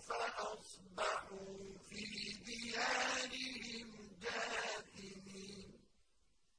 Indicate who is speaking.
Speaker 1: فأصبحوا